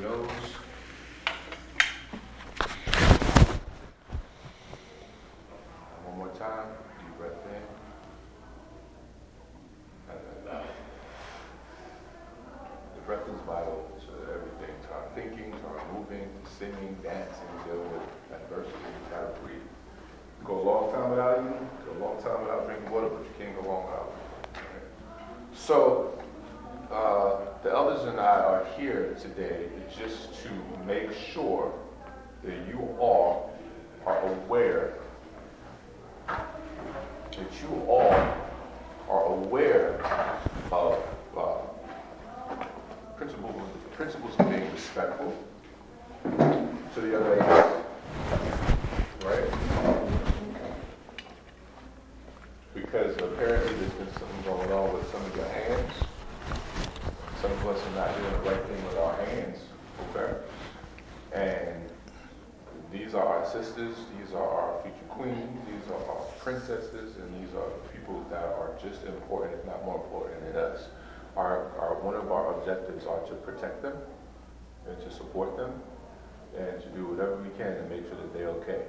your nose. One more time. Deep breath in. The breath is vital to everything, to our thinking, to our moving, to singing, dancing, dealing with adversity. You gotta breathe. You go a long time without eating, go a long time without drinking water, but you can't go long without So, uh, the elders and I are here today just to make sure that you all are aware, that you all are aware of uh, principles, principles of being respectful to the other age, right? Because apparently there's been something going on with some of your hands. Some of us are not doing the right thing with our hands, okay? And these are our sisters, these are our future queens, these are our princesses, and these are people that are just important, if not more important than us. Our, our, one of our objectives are to protect them and to support them and to do whatever we can to make sure that they're okay.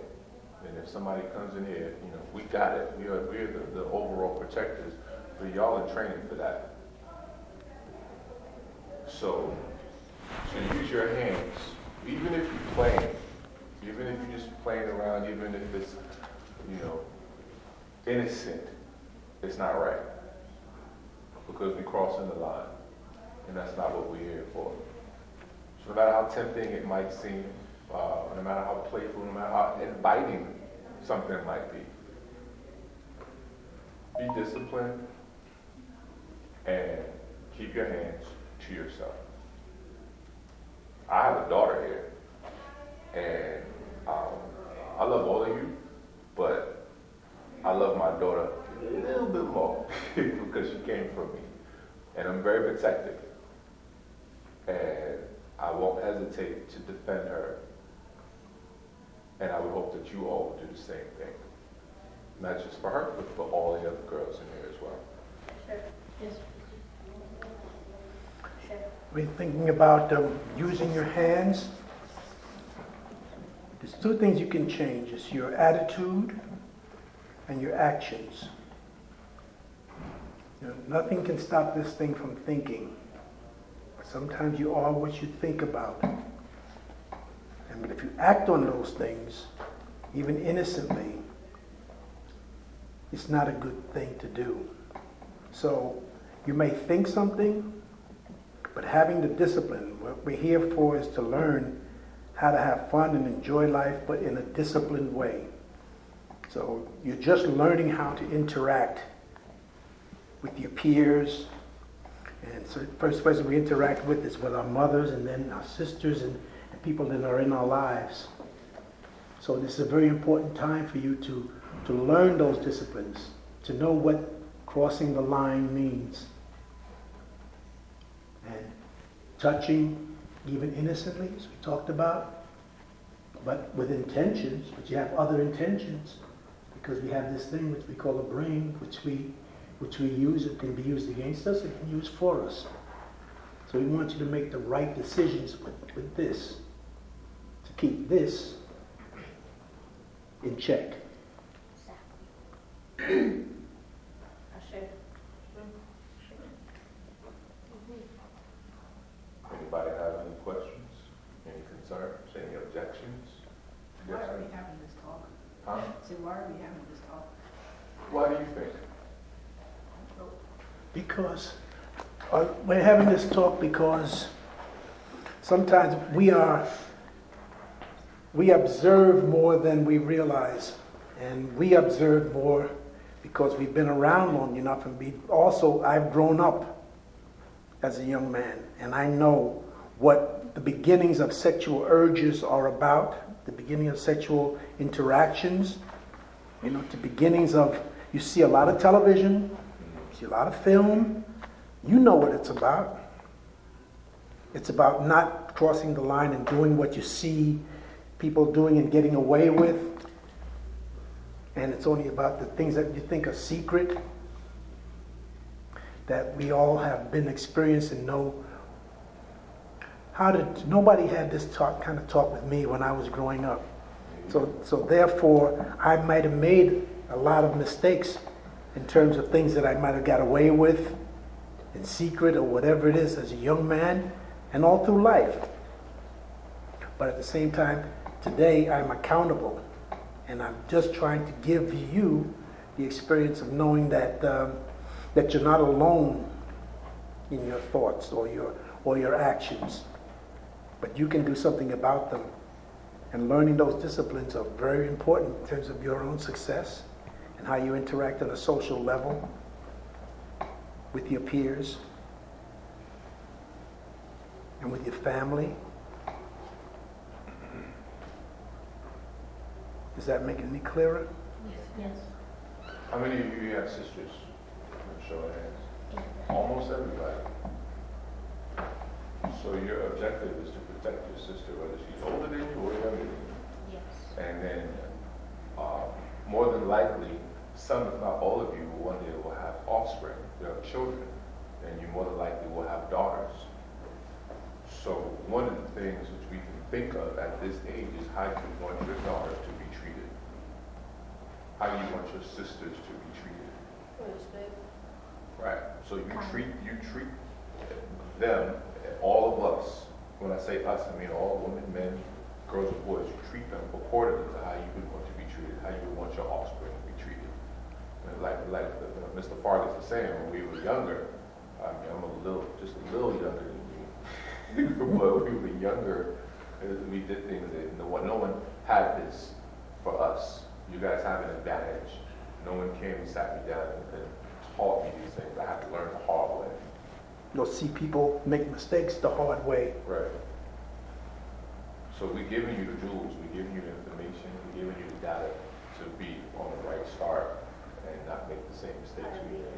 And if somebody comes in here, you know, we got it. We are, we are the, the overall protectors, but y'all are training for that. So, to use your hands, even if you're playing, even if you're just playing around, even if it's, you know, innocent, it's not right. Because we're crossing the line. And that's not what we're here for. So no matter how tempting it might seem, uh, no matter how playful, no matter how inviting something might be, be disciplined and keep your hands to yourself. I have a daughter here, and um, I love all of you, but I love my daughter a little bit more because she came from me. And I'm very protective. And I won't hesitate to defend her. And I would hope that you all would do the same thing. Not just for her, but for all the other girls in here as well. Sure. Yes. Sure. We're thinking about um, using your hands. There's two things you can change. It's your attitude and your actions. You know, nothing can stop this thing from thinking. Sometimes you are what you think about. And if you act on those things, even innocently, it's not a good thing to do. So you may think something, but having the discipline, what we're here for is to learn how to have fun and enjoy life, but in a disciplined way. So you're just learning how to interact with your peers. And so the first person we interact with is with our mothers and then our sisters and, and people that are in our lives. So this is a very important time for you to, to learn those disciplines, to know what crossing the line means. And touching, even innocently, as we talked about, but with intentions, but you have other intentions, because we have this thing which we call a brain, which we, which we use, it can be used against us, it can be used for us. So we want you to make the right decisions with, with this, to keep this in check. Sure. Anybody have any questions, any concerns, any objections? Why Yes, are we having this talk? Huh? So why are we having this talk? Why do you think? Because uh, we're having this talk because sometimes we are, we observe more than we realize. And we observe more because we've been around long enough. And we, also, I've grown up as a young man. And I know what the beginnings of sexual urges are about, the beginning of sexual interactions, you know, the beginnings of, you see a lot of television, see a lot of film, you know what it's about. It's about not crossing the line and doing what you see people doing and getting away with. And it's only about the things that you think are secret that we all have been experienced and know how did, nobody had this talk, kind of talk with me when I was growing up. So, so therefore, I might have made a lot of mistakes in terms of things that I might have got away with in secret or whatever it is as a young man and all through life. But at the same time, today I'm accountable and I'm just trying to give you the experience of knowing that, um, that you're not alone in your thoughts or your, or your actions, but you can do something about them. And learning those disciplines are very important in terms of your own success and how you interact on a social level with your peers and with your family. Is that making any clearer? Yes. Yes. How many of you have sisters? Show of hands. Almost everybody. So your objective is to protect your sister, whether she's older than you or younger than you. Yes. And then, uh, more than likely, some, if not all of you, one day will have offspring, there are children, and you more than likely will have daughters. So one of the things which we can think of at this age is how you want your daughter to be treated. How you want your sisters to be treated. Right. So you treat, you treat them, all of us, when I say us, I mean all women, men, girls, and boys, you treat them accordingly to how you would want to be treated, how you would want your offspring to be treated. And like, like the, the, Mr. Vargas was saying, when we were younger, I mean, I'm a little, just a little younger than you, but when we were younger, uh, we did things that no one, no one had this for us. You guys have an advantage. No one came and sat me down and, and taught me these things. I had to learn the hard way. You'll see people make mistakes the hard way. Right. So we're giving you the jewels. we're giving you the information, we're giving you the data to be on the right start and not make the same mistakes we made.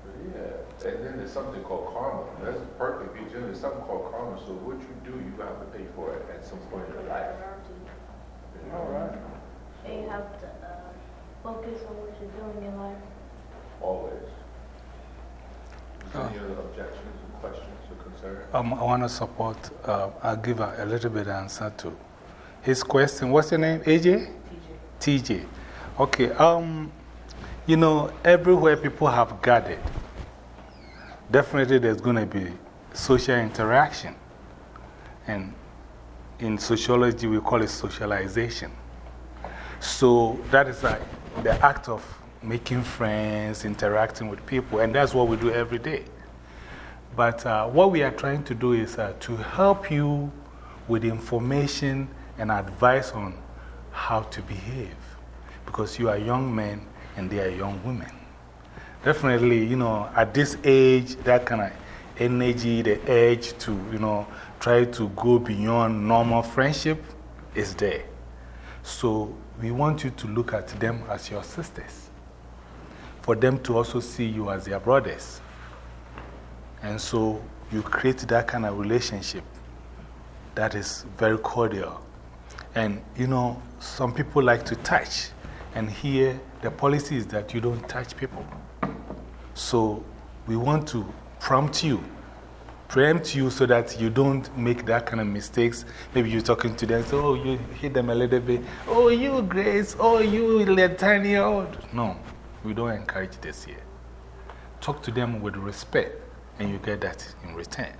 But yeah, and then there's something called karma. That's perfect. There's something called karma. So what you do, you have to pay for it at some point in your life. All right. And you have to uh, focus on what you're doing in life. Always. Is there Any other objections or questions or concerns? Um, I want to support, uh, I'll give a, a little bit answer to his question. What's your name? AJ? TJ. TJ. Okay. Um, you know, everywhere people have gathered, definitely there's going to be social interaction. And in sociology, we call it socialization. So that is like the act of making friends, interacting with people, and that's what we do every day. But uh, what we are trying to do is uh, to help you with information and advice on how to behave. Because you are young men and they are young women. Definitely, you know, at this age, that kind of energy, the urge to, you know, try to go beyond normal friendship is there. So we want you to look at them as your sisters, for them to also see you as their brothers. And so you create that kind of relationship that is very cordial. And you know, some people like to touch, and here the policy is that you don't touch people. So we want to prompt you, preempt you so that you don't make that kind of mistakes. Maybe you're talking to them, so, oh, you hit them a little bit. Oh, you, Grace. Oh, you, Latanya. Oh. No, we don't encourage this here. Talk to them with respect, and you get that in return.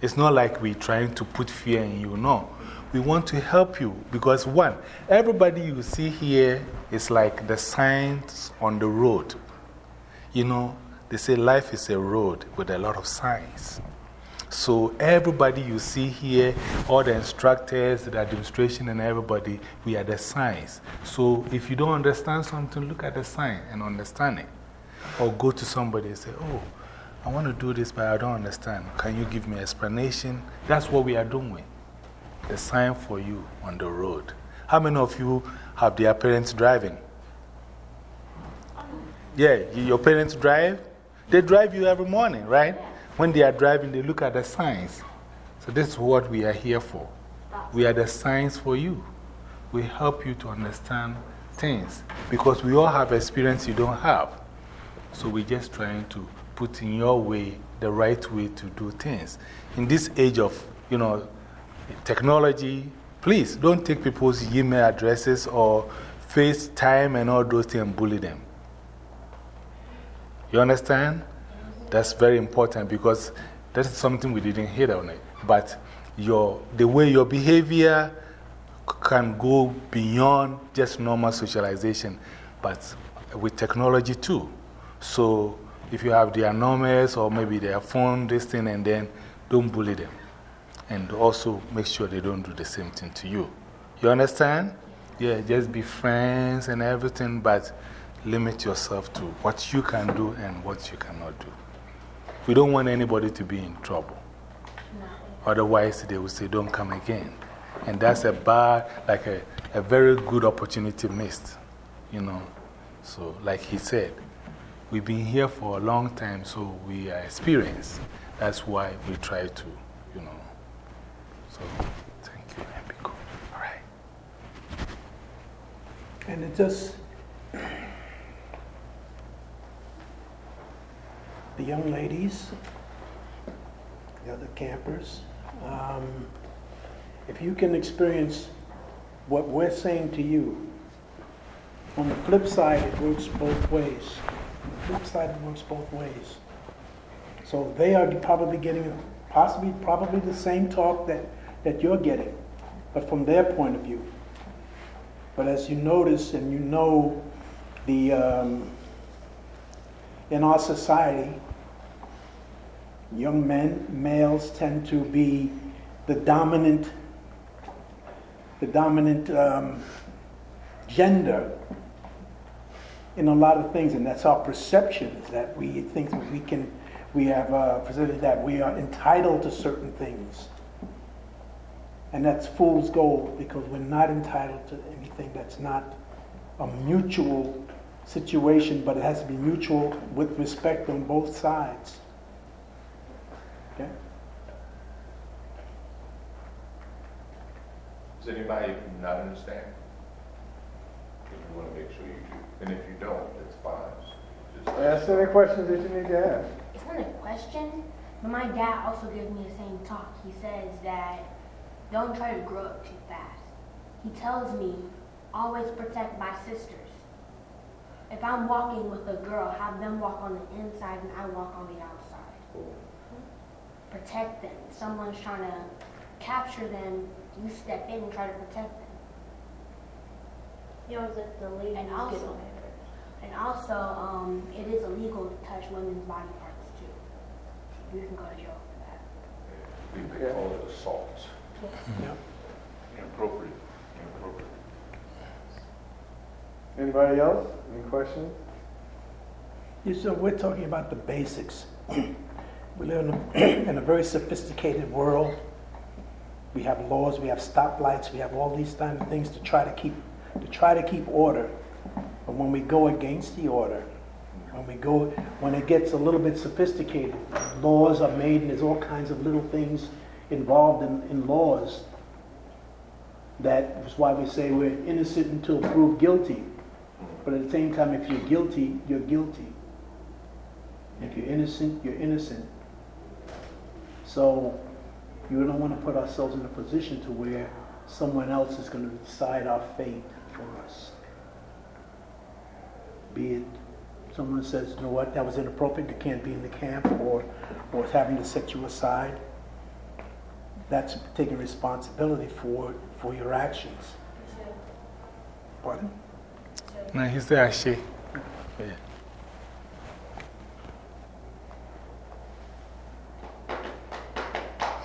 It's not like we're trying to put fear in you, no. We want to help you because, one, everybody you see here is like the signs on the road. You know, they say life is a road with a lot of signs. So, everybody you see here, all the instructors, the administration, and everybody, we are the signs. So, if you don't understand something, look at the sign and understand it. Or go to somebody and say, Oh, I want to do this, but I don't understand. Can you give me explanation? That's what we are doing. The sign for you on the road. How many of you have their parents driving? Yeah, your parents drive? They drive you every morning, right? When they are driving, they look at the signs. So, this is what we are here for. We are the signs for you. We help you to understand things because we all have experience you don't have. So, we're just trying to put in your way the right way to do things. In this age of, you know, technology, please don't take people's email addresses or FaceTime and all those things and bully them. You understand? That's very important because that's something we didn't hit on it. But your, the way your behavior can go beyond just normal socialization, but with technology too. So if you have their numbers or maybe their phone, this thing, and then don't bully them. And also make sure they don't do the same thing to you. You understand? Yeah, just be friends and everything, but limit yourself to what you can do and what you cannot do. We don't want anybody to be in trouble. Otherwise, they will say, don't come again. And that's a bad, like a, a very good opportunity missed, you know. So, like he said, we've been here for a long time, so we are experienced. That's why we try to, you know. So, thank you, and be. All right. And it just, the young ladies, the other campers, um, if you can experience what we're saying to you, on the flip side, it works both ways. On the flip side, it works both ways. So they are probably getting possibly probably the same talk that, that you're getting, but from their point of view. But as you notice and you know, the, um, in our society, young men, males tend to be the dominant, the dominant um, gender in a lot of things, and that's our perception is that we think that we can, we have uh, presented that we are entitled to certain things. And that's fool's gold because we're not entitled to anything that's not a mutual situation, but it has to be mutual with respect on both sides. Okay? Does anybody not understand? You want to make sure you do. And if you don't, it's fine. Just Ask any questions that you need to ask. It's not a question, but my dad also gives me the same talk. He says that don't try to grow up too fast. He tells me always protect my sisters. If I'm walking with a girl, have them walk on the inside and I walk on the outside. Protect them. If someone's trying to capture them, you step in and try to protect them. He always let the ladies And also- And also, um, it is illegal to touch women's body parts too. You can go to jail for that. We they call it assault. Yep. Inappropriate. Inappropriate. Anybody else? Any questions? You so we're talking about the basics. we live in a, in a very sophisticated world. We have laws, we have stoplights, we have all these kind of things to try to keep to try to keep order. But when we go against the order, when we go when it gets a little bit sophisticated, laws are made and there's all kinds of little things involved in, in laws. That is why we say we're innocent until proved guilty. But at the same time, if you're guilty, you're guilty. If you're innocent, you're innocent. So you don't want to put ourselves in a position to where someone else is going to decide our fate for us. Be it someone says, you know what, that was inappropriate, you can't be in the camp, or, or having to set you aside. That's taking responsibility for, for your actions. Pardon? No, he said, Ashe. Yeah.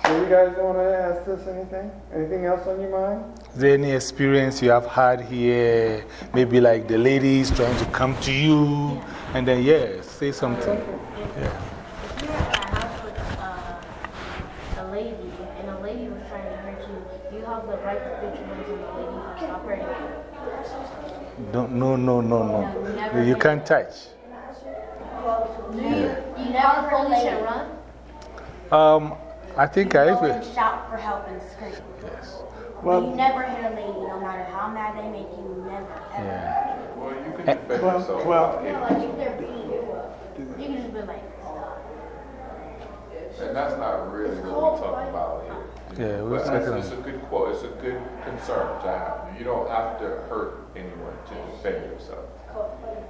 So you guys want to ask us anything? Anything else on your mind? Is there any experience you have had here? Maybe like the ladies trying to come to you and then, yeah, say something. Yeah. If you were at a house with uh, a lady and a lady was trying to hurt you, you have the right to put your hands on the lady and stop hurting. Don't, no, no, no, no. You can't touch. Do you, you never police and run? Um, I think I. Go and shout for help and scream. Yes. But you never hit a lady, no matter how mad they make you, never, ever. Yeah. Well, you can defend Well, yourself. well- by No, hitting. like if they're beating you up, you can just be like, stop. And that's not really what we're talking about here. Yeah, But it's a good quote, it's a good concern to have. You don't have to hurt anyone to defend yourself.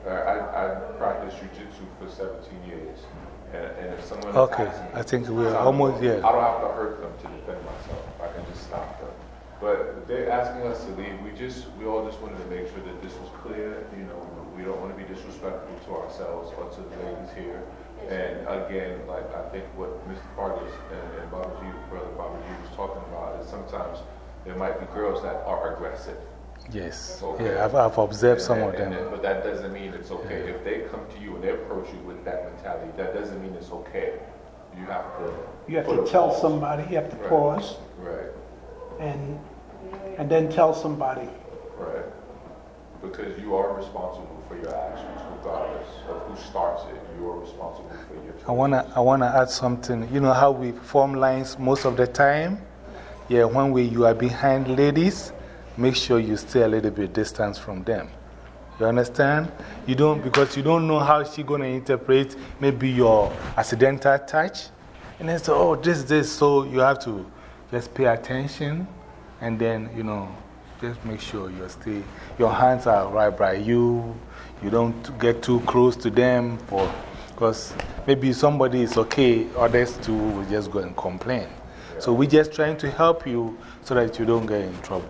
Uh, I, I practiced jujitsu for 17 years. And, and if someone Okay, me, I think we're almost don't- I don't have to hurt them to defend myself. I can just stop them. But they're asking us to leave. We just, we all just wanted to make sure that this was clear. You know, we don't want to be disrespectful to ourselves or to the ladies here. And again, like I think what Mr. Vargas and, and Babaji, Brother Babaji was talking about is sometimes there might be girls that are aggressive. Yes. Okay. Yeah, I've, I've observed And- some of them. and- But that doesn't mean it's okay. If they come to you and they approach you with that mentality, that doesn't mean it's okay. You have to. You have to a tell pause. somebody, you have to Right. pause, Right, and, and then tell somebody. right. Because you are responsible for your actions, regardless of who starts it. You are responsible for your. I want to I wanna add something. You know how we form lines most of the time? Yeah, when we, you are behind ladies, make sure you stay a little bit distance from them. You understand? You don't, because you don't know how she's going to interpret maybe your accidental touch. And then say, oh, this, this. So you have to just pay attention and then, you know, just make sure you stay, your hands are right by you. You don't get too close to them for, because maybe somebody is okay, others too will just go and complain. So we're just trying to help you so that you don't get in trouble.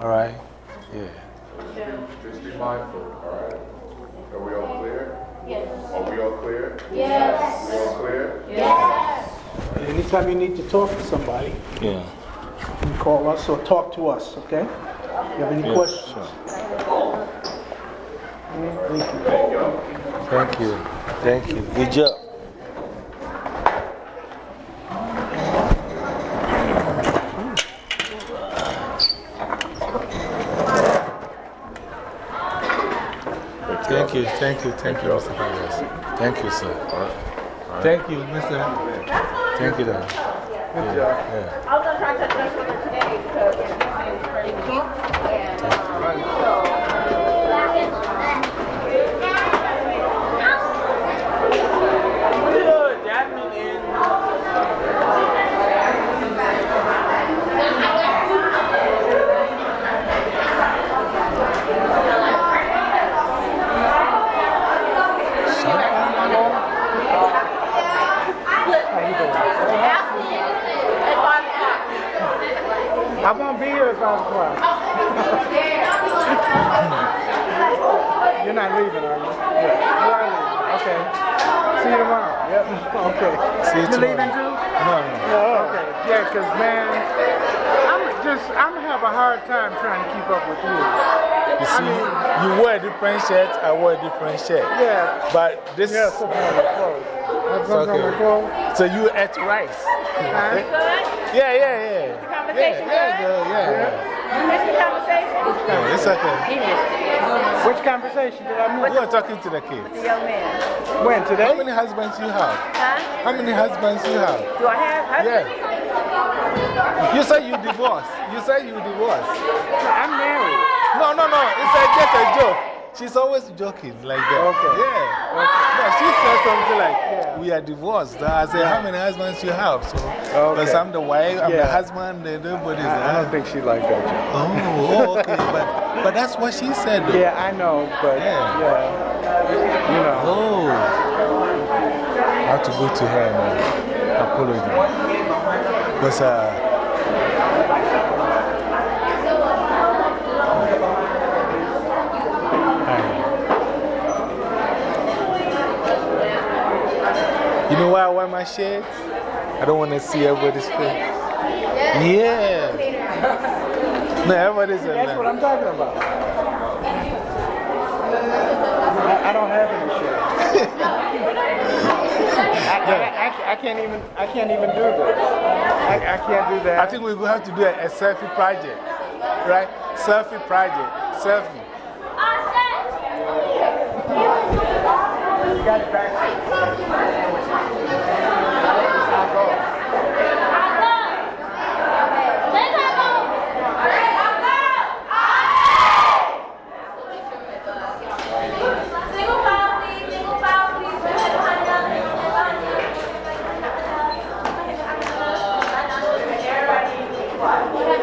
All right? Yeah. Just be mindful, all right? Are we all clear? Yes. Are we all clear? Yes. We all clear? Yes. Anytime you need to talk to somebody, Yeah. you can call us or talk to us, okay? If you have any questions? Thank you. Thank you. Thank you. Good job. Thank you, thank you, thank you, Mr. Vargas. Thank you, sir. Thank you, Mr. Thank you, Dan. Good job. Yeah. I was gonna try to touch base with her today because it's pretty cute and um, so. Good, Jasmine in. I won't be here at 5 o'clock. You're not leaving, are you? Yeah. You are leaving. Okay. See you tomorrow. Yep. Okay. See you You tomorrow. leaving too? No, no. Oh, okay. Yeah, because, man, I'm just, I'm have a hard time trying to keep up with you. You see, you wear a different shirt, I wear a different shirt. Yeah. But this. Yeah, something on my clothes. That's It's on my okay. clothes. So you ate rice? Huh? Yeah, yeah, yeah. Conversation yeah, yeah, good? yeah, yeah. Oh, missed the conversation? Yeah, it's okay. Which conversation did I miss? You are talking to the kids. The young man. When, today? How many husbands you have? Huh? How many husbands you have? Do I have husband? Yeah. You say you divorced. You say you divorced. I'm married. No, no, no. It's like just a joke. She's always joking like that. Okay. Yeah. No, she said something like, we are divorced. I said, how many husbands you have? So, because I'm the wife, I'm the husband, and everybody's I, I don't think she liked that joke. Oh, oh, okay. but, but that's what she said, though. Yeah, I know, but Yeah. yeah. You know. Oh. I have to go to her and apologize. Because uh, why I wear my shirt? I don't want to see everybody's face. Yeah. No, everybody's in That's what. I'm talking about. I, I don't have any shit. I, I, I, can't even, I can't even do this. I, I can't do that. I think we will have to do a, a selfie project, right? Selfie project, selfie. you got it back.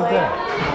was that?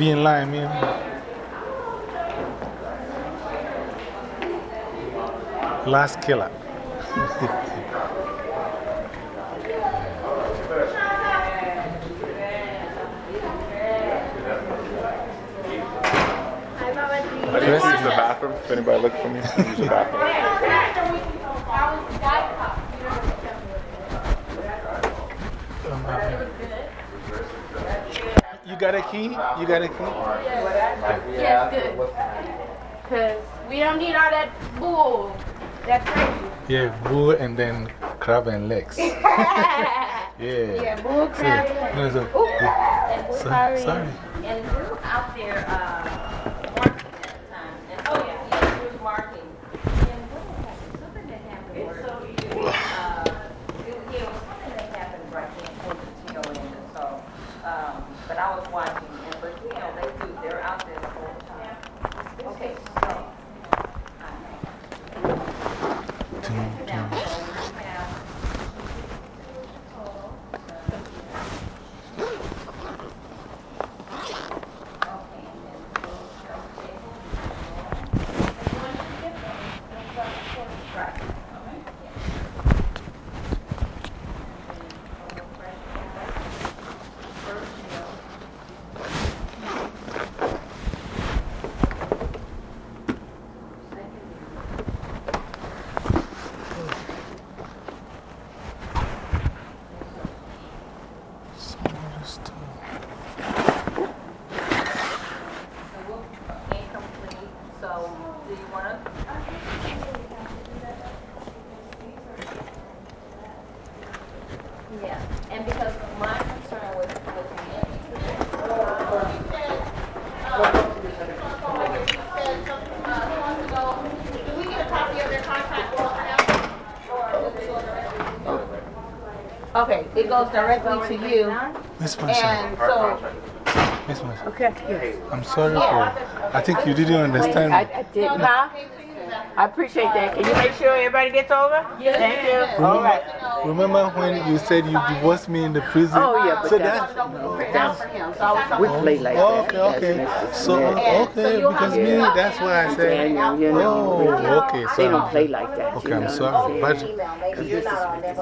Be in line, man. Last killer. Can I use the bathroom? If anybody look for me, use the bathroom. got a key? You got a key? Yes, yes good. Because we don't need all that bull. That's crazy. Yeah, bull and then crab and legs. yeah. Yeah, bull, crab, and legs. No, so, yeah. sorry. Okay, it goes directly to you. Miss Marshall. And so, Miss Marshall. okay, yes. I'm sorry for. I think you didn't understand. I, I did, huh? I appreciate that. Can you make sure everybody gets over? Yes. Thank you. All right. Remember when you said you divorced me in the prison? Oh, yeah, but so that's- that's. We play like Oh, that. okay, okay. So, Mr. okay, because me, that's why I said. Yeah, you know. Oh, okay. They don't play like that. okay, I'm know sorry. what I'm But, saying? Okay.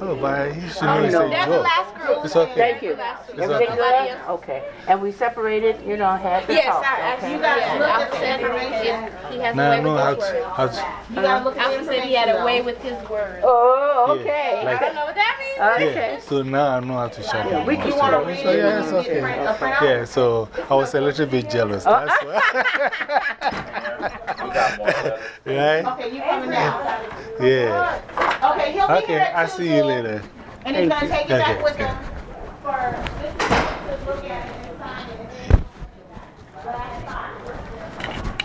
oh, but he should know it's know. a That's joke. It's okay. Thank you. Everything good? Okay. And we separated, you know, had the Yes, talk. I asked okay? you guys look at the information. He has Now a I way know with how his to. words. How to You gotta look at the information. He had a way with his words. Oh, Yeah, okay. like- I don't know what that means. Uh, okay. so now I know how to shut up. we more. can wanna so, read yeah, it's okay. Print- Yeah, so I was a little bit jealous. Oh. That's why. We got more letters. right? Okay, you coming now. Yeah. Okay, he'll be Okay, here at I'll see you later. And he's gonna take it back with him for this to look at it and sign it. and then- But that's fine.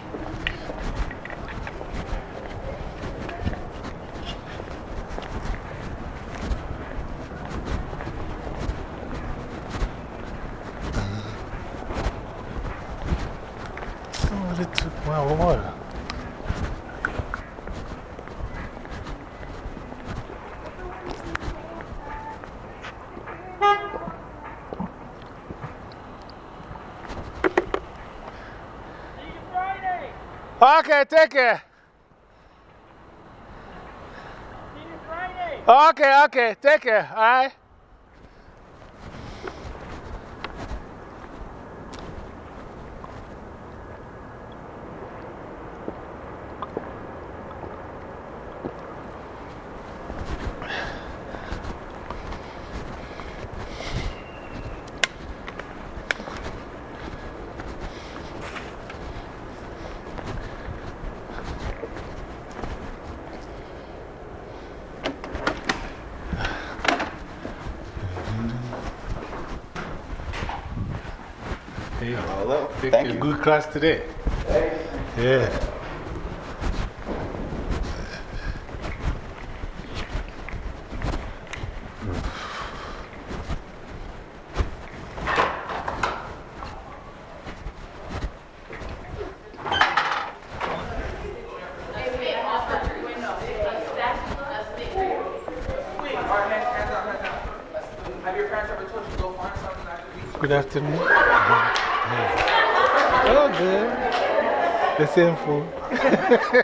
Somebody took my water. Okay, take care. Okay, okay, take care, all right? Hey, Hello. Thank you. good class today. Yeah. Good afternoon. Oh, good. The same food.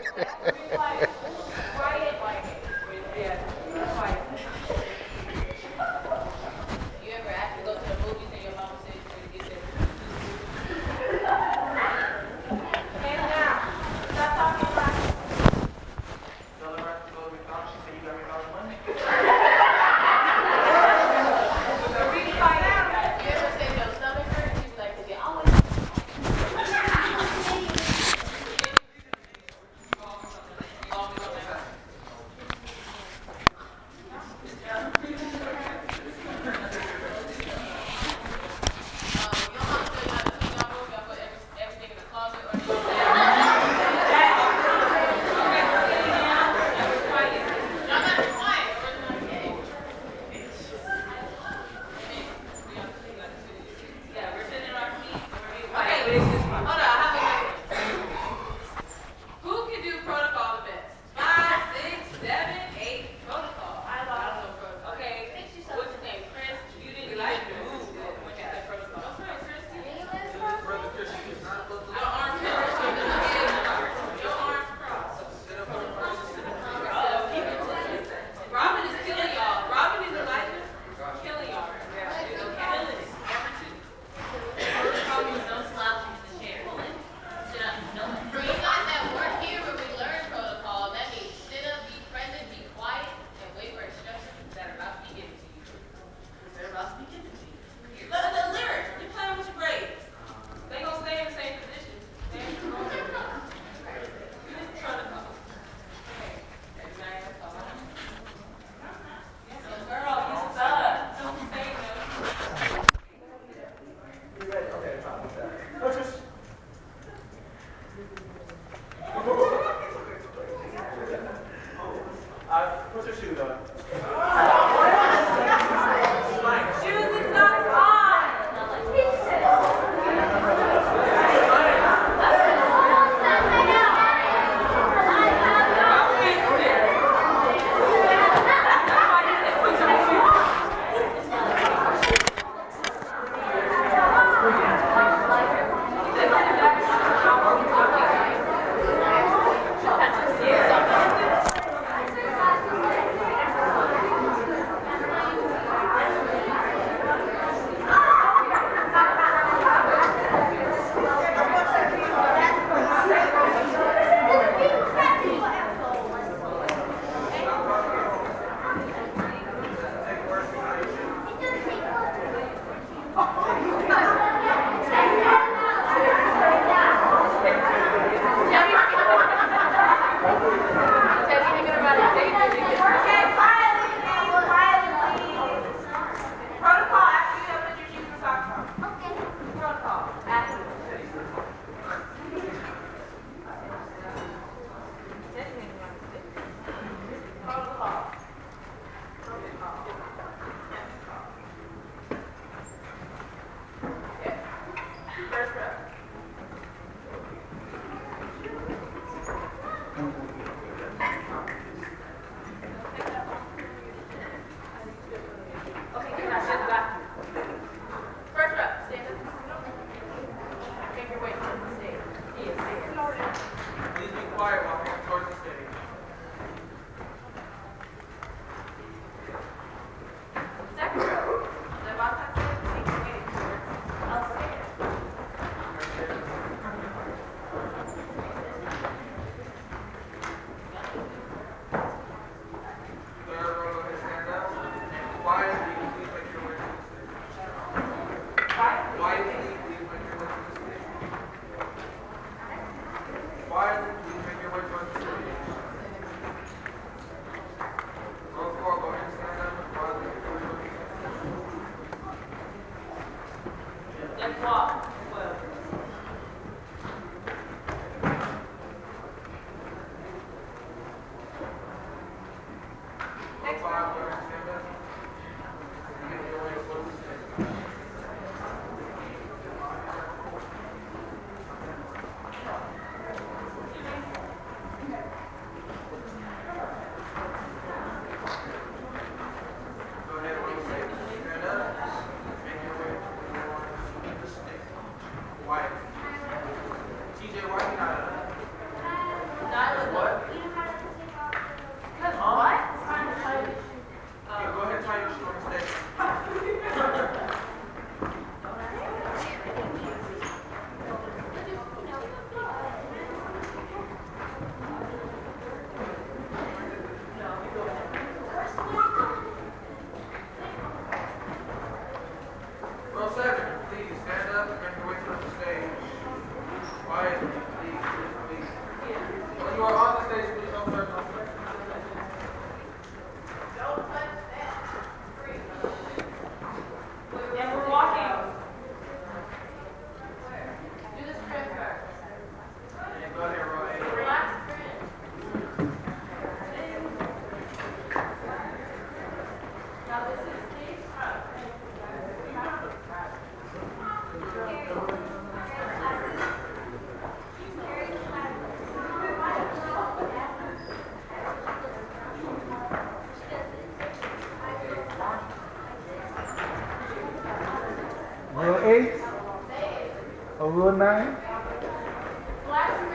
Rule 9?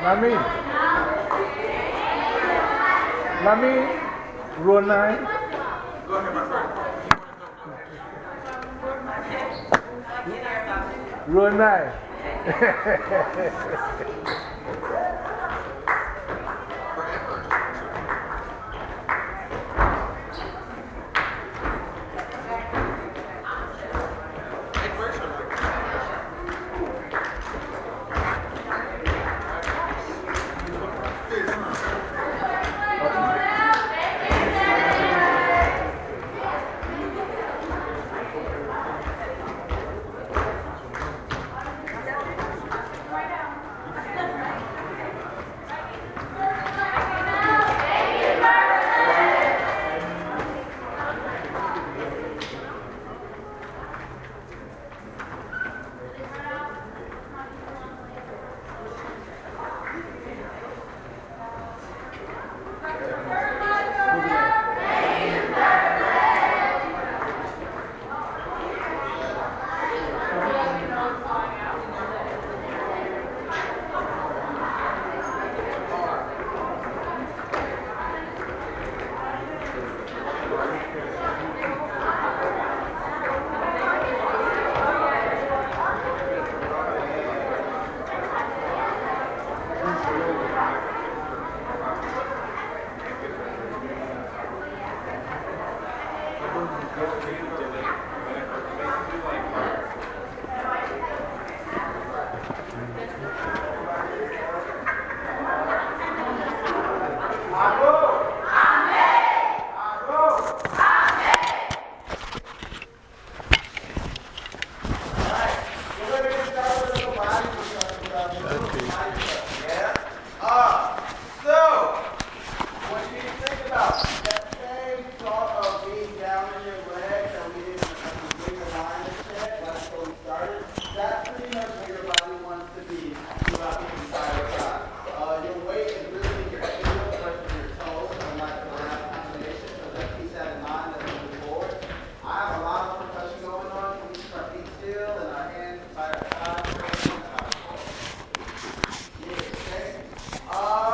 Mommy. Mommy, Rule 9. Go ahead, my friend. Rule 9.